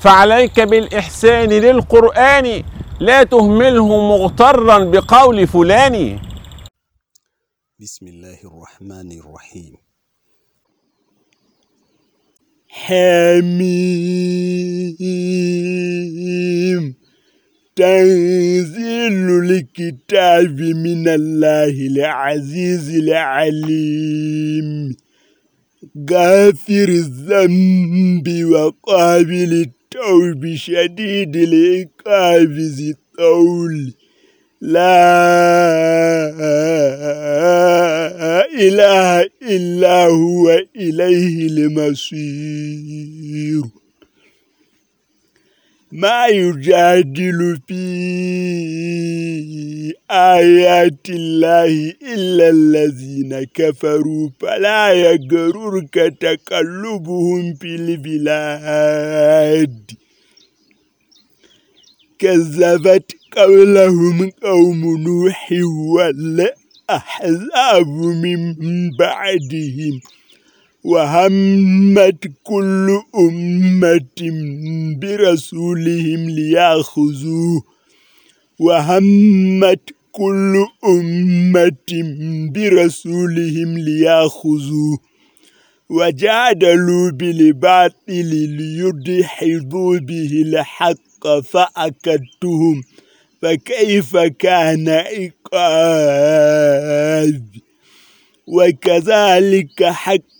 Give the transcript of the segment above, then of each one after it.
فعليك بالإحسان للقرآن لا تهمله مغترا بقول فلان. بسم الله الرحمن الرحيم. حميم. تنزيل الكتاب من الله العزيز العليم. غافر الذنب وقابل التوب شديد العقاب ذي الطول. لا إله إلا هو إليه المصير. ما يجادل في آيات الله إلا الذين كفروا فلا يغررك تقلبهم في البلاد. كذبت قولهم قوم نوح والأحزاب من بعدهم. وهمت كل أمة برسولهم ليأخذوه وهمت كل أمة برسولهم ليأخذوه وجادلوا بالباطل ليدحضوا به الحق فأكدتهم. فكيف كان عقاب؟ وكذلك حق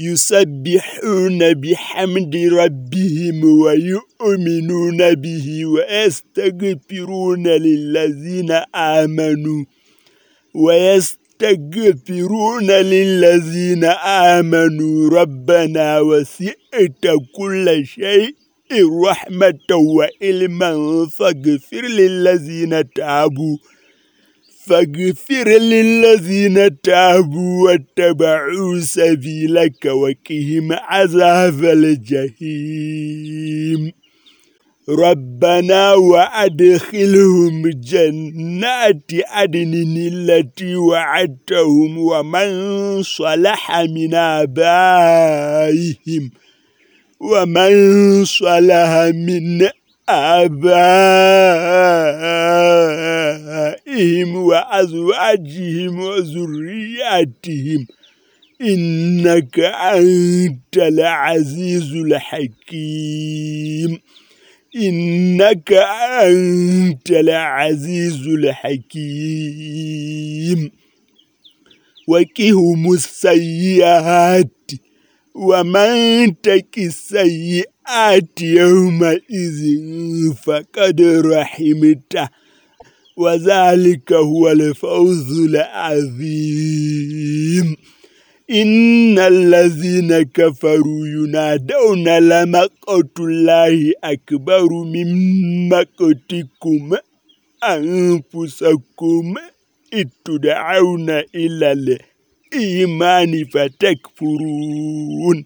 يسبحون بحمد ربهم ويؤمنون به ويستغفرون للذين آمنوا ويستغفرون للذين آمنوا. ربنا وسئت كل شيء رحمة وإلما فاغفر للذين تابوا. فاغفر للذين تابوا واتبعوا سبيلك وكهم عذاب الجحيم. ربنا وأدخلهم جنات عدن التي وعدتهم ومن صلح من آبائهم ومن صلح من آبائهم وأزواجهم وذرياتهم. إنك أنت العزيز الحكيم. إنك أنت العزيز الحكيم. وكهم السيئات. ومن تك السيئات يومئذ فقد رحمته وذلك هو الفوز العظيم إن الذين كفروا ينادون لمقت الله أكبر من مقتكم أنفسكم اتدعون إلى الإيمان فتكفرون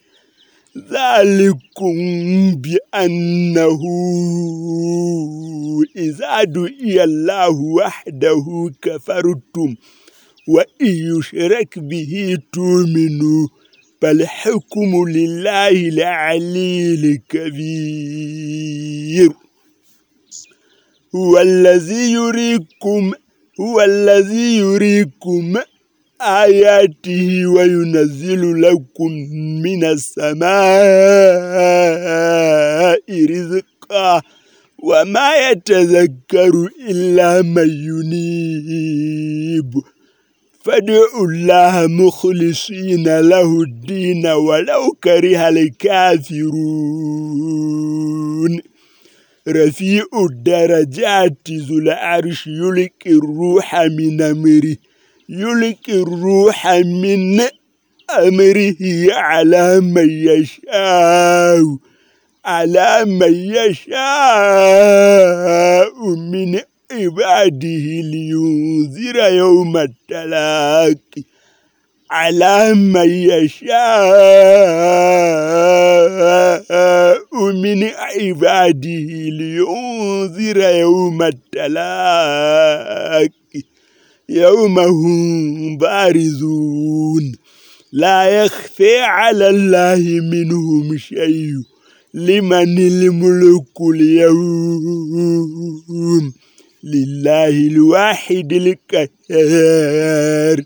ذلكم بأنه إذا دعي الله وحده كفرتم وإن يشرك به تؤمنوا فالحكم لله العلي الكبير. هو الذي يريكم هو الذي يريكم آياته وينزل لكم من السماء رزقا وما يتذكر إلا من ينيب. فادعوا الله مخلصين له الدين ولو كره الكافرون. رفيع الدرجات ذو العرش يلقي الروح من أمره. يلقي الروح من أمره على من يشاء على من يشاء من عباده لينذر يوم التلاق على من يشاء من عباده لينذر يوم التلاق يوم هم بارزون. لا يخفي على الله منهم شيء. لمن الملك اليوم؟ لله الواحد القهار.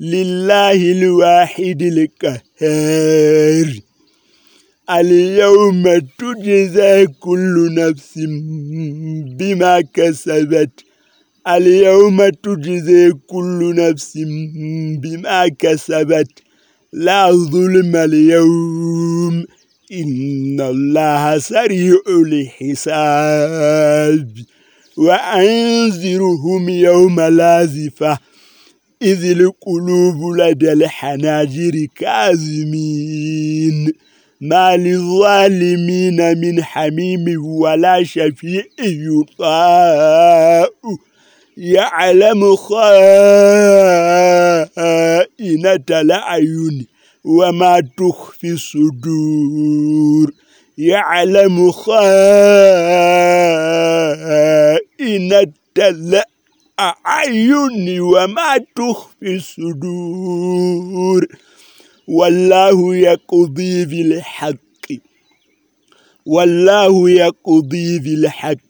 لله الواحد القهار. اليوم تجزى كل نفس بما كسبت. اليوم تجزى كل نفس بما كسبت. لا ظلم اليوم. إن الله سريع الحساب. وأنذرهم يوم لازفة إذ القلوب لدى الحناجر كاظمين. ما للظالمين من حميم ولا شفيع يطاء. يعلم خائنة الأعين وما تخفي الصدور. يعلم خائنة الأعين وما تخفي الصدور. والله يقضي بالحق. والله يقضي بالحق.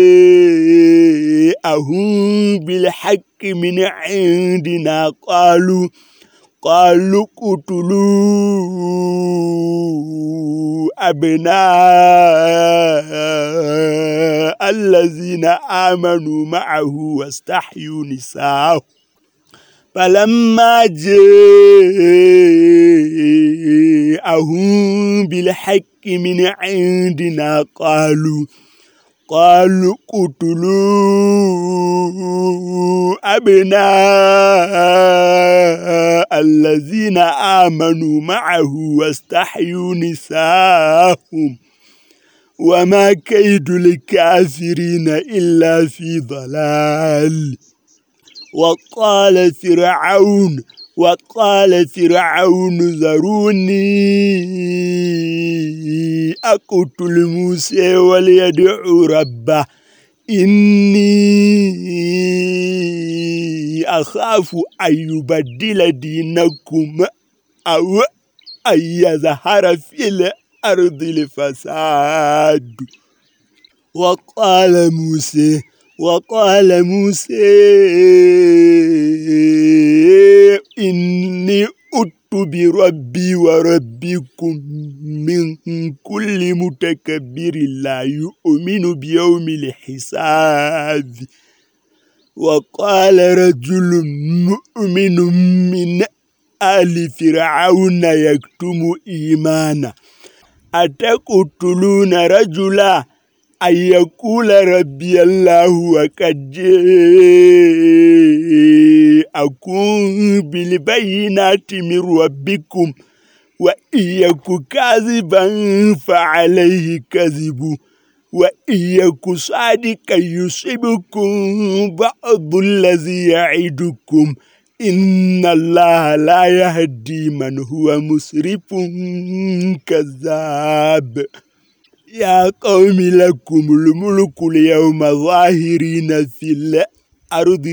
جاءهم بالحق من عندنا قالوا قالوا قتلوا أبناء الذين آمنوا معه واستحيوا نساءه فلما جاءهم بالحق من عندنا قالوا وقالوا قتلوا أبناء الذين آمنوا معه واستحيوا نساءهم وما كيد الكافرين إلا في ضلال. وقال فرعون وقال فرعون ذروني أقتل موسى وليدعو ربه. إني أخاف أن يبدل دينكم أو أن يظهر في الأرض الفساد. وقال موسى وقال موسى إني أت بربي وربكم من كل متكبر لا يؤمن بيوم الحساب وقال رجل مؤمن من آل فرعون يكتم إيمانه أتقتلون رجلا أن يقول ربي الله وقد أكون بالبينات من ربكم وإن يك كاذبا فعليه كذب وإن يك صادقا يصيبكم بعض الذي يعدكم إن الله لا يهدي من هو مسرف كذاب يا قوم لكم الملك اليوم ظاهرين في الأرض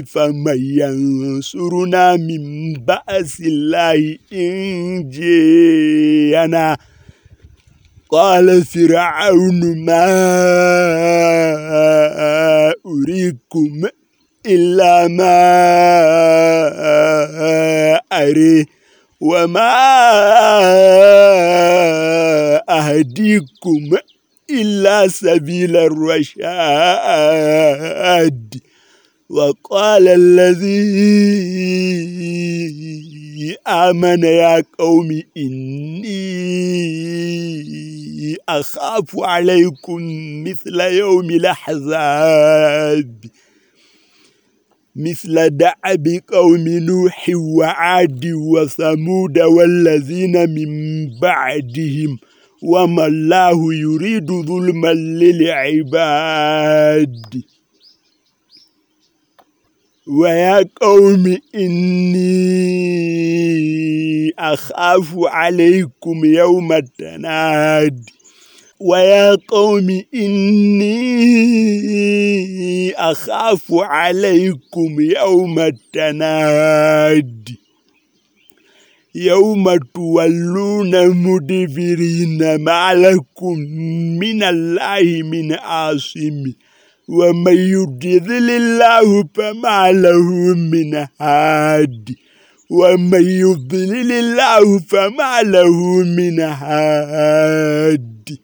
فمن ينصرنا من بأس الله إن جينا. قال فرعون ما أريكم إلا ما أري وما أهديكم إلا سبيل الرشاد. وقال الذي آمن يا قوم إني أخاف عليكم مثل يوم الأحزاب مثل دعب قوم نوح وعاد وثمود والذين من بعدهم وما الله يريد ظلما للعباد. ويا قوم إني أخاف عليكم يوم التناد ويا قوم إني أخاف عليكم يوم التناد يوم تولون مدبرين ما لكم من الله من عاصم. ومن يضلل الله فما له من هاد ومن يضلل الله فما له من هاد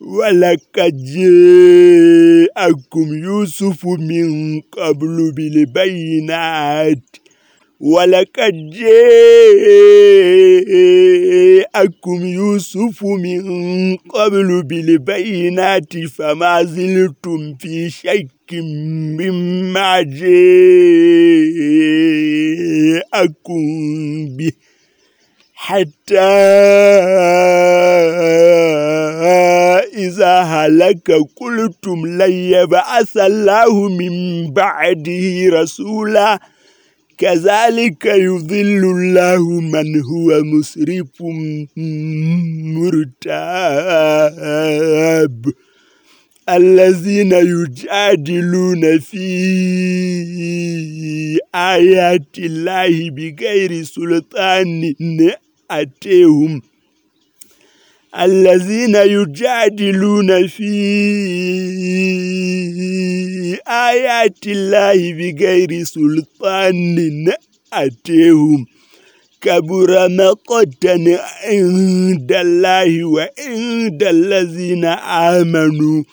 ولقد جاءكم يوسف من قبل بالبينات ولقد جاءكم يوسف من قبل بالبينات فما زلتم في شك مما جاءكم به حتى إذا هلك قلتم لن يبعث الله من بعده رسولا كذلك يذل الله من هو مسرف مرتاب الذين يجادلون في آيات الله بغير سلطان أتيهم الذين يجادلون في آيات الله بغير سلطان أتيهم كبر مقتا عند الله وعند الذين آمنوا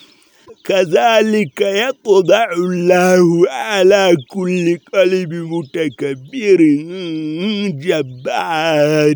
كذلك يطبع الله على كل قلب متكبر جبار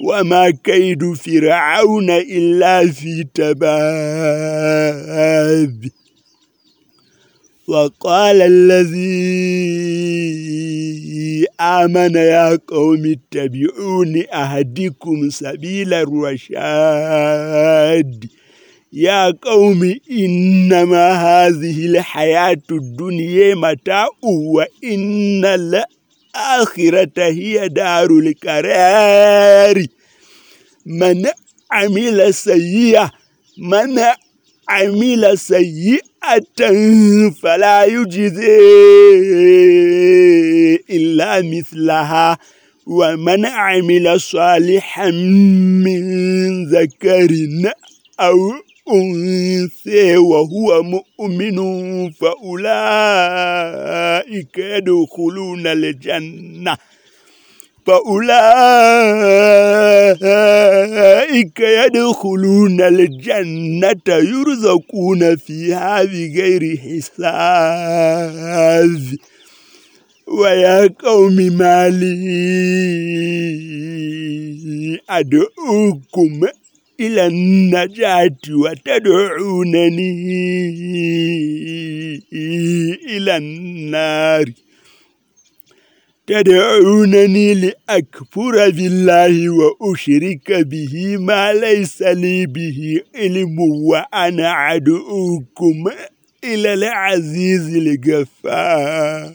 وما كيد فرعون إلا في تباب وقال الذي آمن يا قوم اتبعوني أهدكم سبيل الرشاد. يا قوم إنما هذه الحياة الدنيا متاع وإن الآخرة هي دار القرار. من عمل سيئة من عمل سيئة فلا يجزي إلا مثلها. ومن عمل صالحا من ذكر أو أنثى وهو مؤمن فأولئك يدخلون الجنة فأولئك يدخلون الجنة يرزقون فيها بغير حساب ويا قوم مالي أدعوكم إلى النجاة وتدعونني إلى النار. تدعونني لأكفر بالله وأشرك به ما ليس لي به علم وأنا عدوكم إلى العزيز الغفار.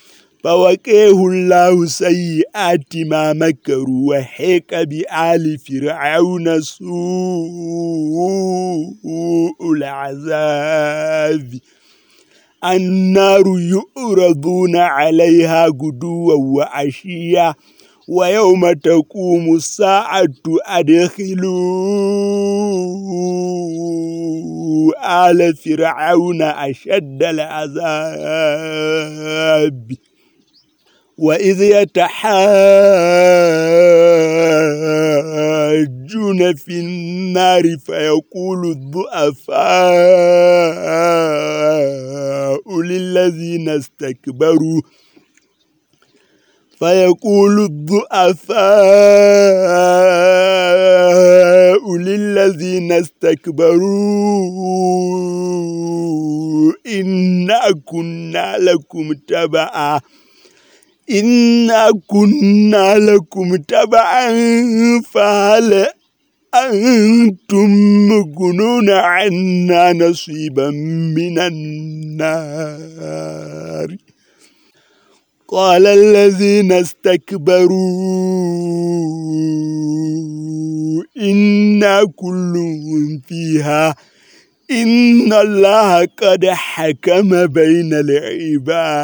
فوكيه الله سيئات ما مكروا وحيك بآل فرعون سوء العذاب. النار يؤرضون عليها قدوا وعشيا ويوم تقوم الساعة أدخلوا آل فرعون أشد العذاب. وإذ يتحاجون في النار فيقول الضعفاء للذين استكبروا فيقول الضعفاء للذين استكبروا إنا كنا لكم تبعا. إنا كنا لكم تبعا فهل أنتم مغنون عنا نصيبا من النار؟ قال الذين استكبروا إنا كل فيها إن الله قد حكم بين العباد.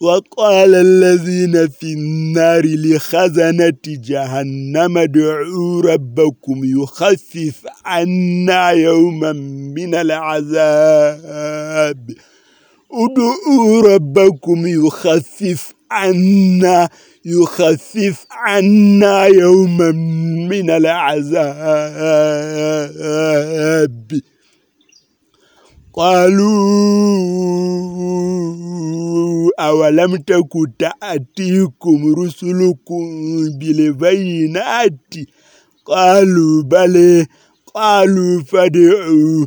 وقال الذين في النار لخزنة جهنم ادعوا ربكم يخفف عنا يوما من العذاب. ادعوا ربكم يخفف عنا يخفف عنا يوما من العذاب. قالوا أولم تك تأتيكم رسلكم بالبينات؟ قالوا بلى. قالوا فادعوا.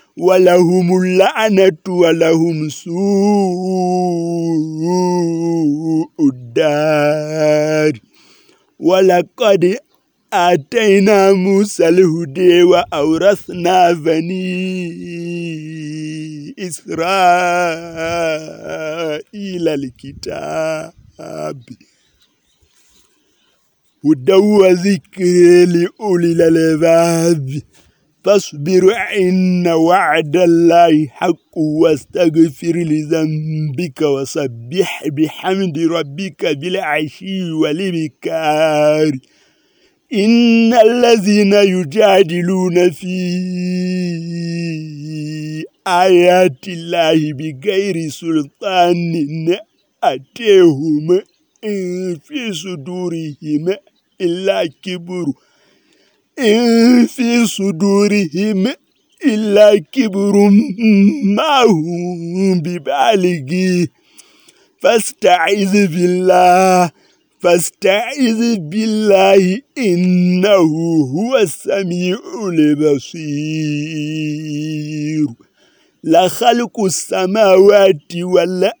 ولهم اللعنة ولهم سوء الدار ولقد آتينا موسى الهدى وأورثنا بني إسرائيل الكتاب هدى وذكر لأولي الألباب فاصبر إن وعد الله حق واستغفر لذنبك وسبح بحمد ربك بالعشي والبكار إن الذين يجادلون في آيات الله بغير سلطان أتيهم في صدورهم إلا كبر. في صدورهم إلا كبر ما هم ببالغي فاستعذ بالله فاستعذ بالله إنه هو السميع البصير. لخلق السماوات والأرض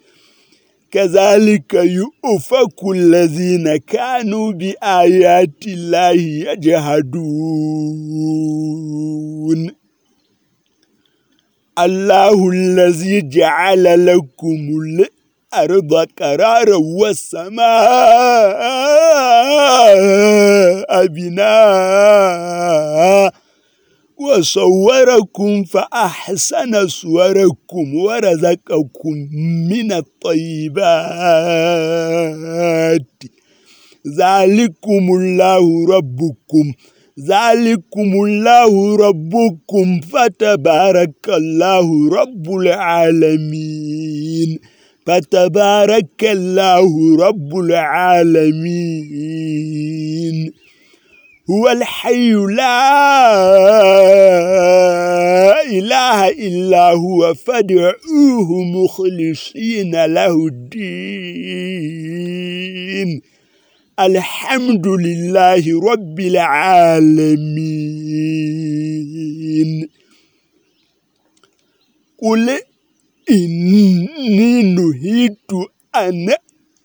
كذلك يؤفك الذين كانوا بآيات الله يجهدون الله الذي جعل لكم الأرض قرارا والسماء بناء. وصوركم فأحسن صوركم ورزقكم من الطيبات. ذلكم الله ربكم. ذلكم الله ربكم فتبارك الله رب العالمين. فتبارك الله رب العالمين. هو الحي لا إله إلا هو فادعوه مخلصين له الدين. الحمد لله رب العالمين. قل إني نهيت أن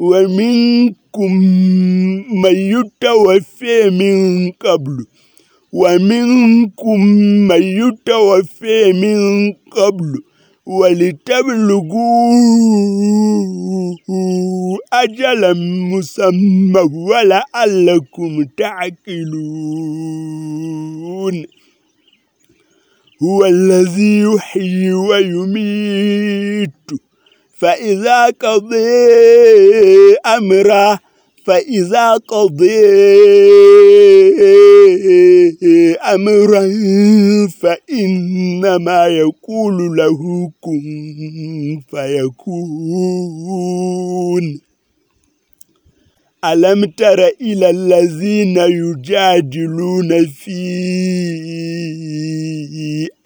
ومنكم من يتوفى من قبل. ومنكم من يتوفى من قبل. ولتبلغوا أجلا مسمى ولعلكم تعقلون. هو الذي يحيي ويميت. فإذا قضي أمرا فإذا قضي أمرا فإنما يقول له كن فيكون. ألم تر إلى الذين يجادلون في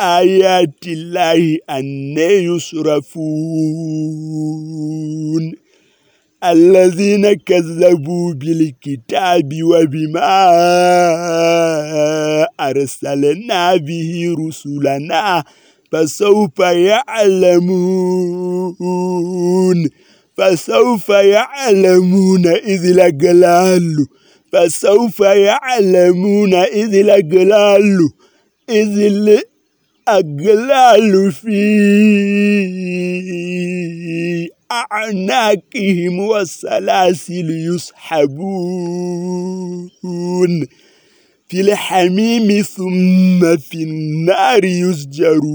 آيات الله أن يصرفون؟ الذين كذبوا بالكتاب وبما أرسلنا به رسلنا فسوف يعلمون. فسوف يعلمون إذ لقلال فسوف يعلمون إذ لقلال إذ الأقلال في أعناقهم والسلاسل يسحبون. في الحميم ثم في النار يسجرون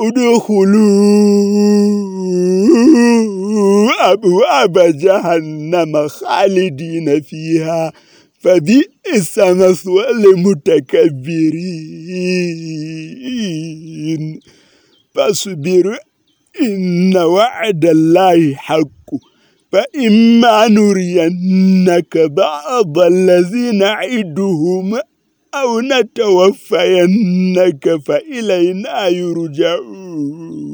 ادخلوا أبواب جهنم خالدين فيها فبئس مثوى المتكبرين. فاصبر إن وعد الله حق. فإما نرينك بعض الذين نعدهم أو نتوفينك فإلينا يرجعون.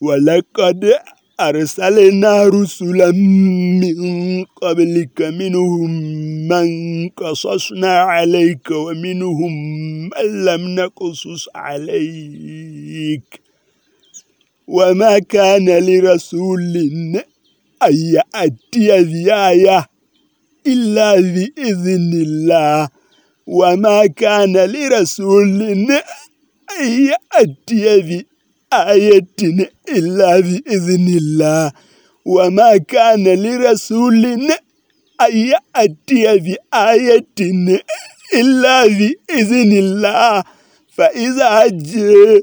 ولقد أرسلنا رسلا من قبلك منهم من قصصنا عليك ومنهم من لم نقصص عليك. وما كان لرسول أن يأتي بآية إلا بإذن الله وما كان لرسول أن يأتي بآية آية إلا بإذن الله وما كان لرسول أن يأتي بآية إلا بإذن الله فإذا جاء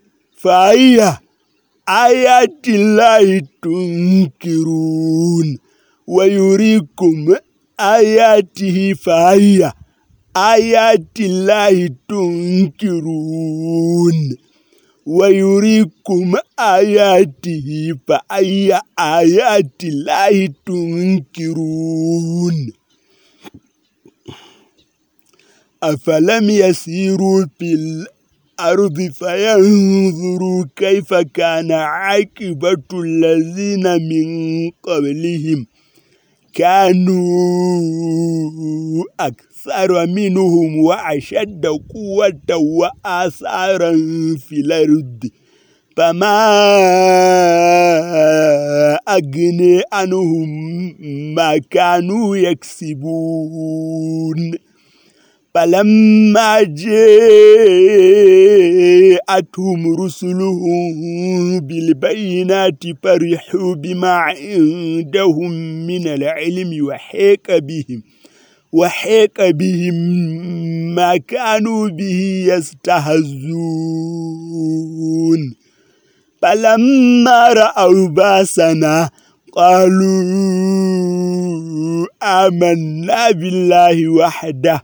فهي آيات الله تنكرون ويريكم آياته فهي آيات الله تنكرون ويريكم آياته فأي آيات الله تنكرون. أفلم يسيروا في الأرض فينظروا كيف كان عاقبة الذين من قبلهم. كانوا أكثر منهم وأشد قوة وآثارا في الأرض. فما أغني عنهم ما كانوا يكسبون. فلما جاءتهم رسلهم بالبينات فرحوا بما عندهم من العلم وحيك بهم وحيك بهم ما كانوا به يستهزون فلما رأوا بأسنا قالوا آمنا بالله وحده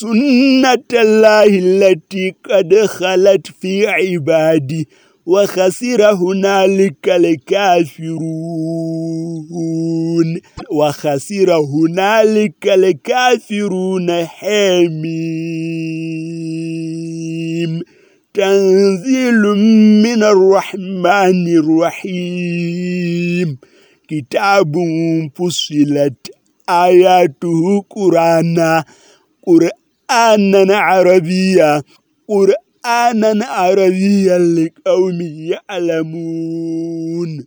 سنة الله التي قد خلت في عبادي وخسر هنالك الكافرون. وخسر هنالك الكافرون حميم. تنزيل من الرحمن الرحيم. كتاب فصلت آياته قرانا. قرآنا عربيا قرآنا عربيا لقوم يعلمون.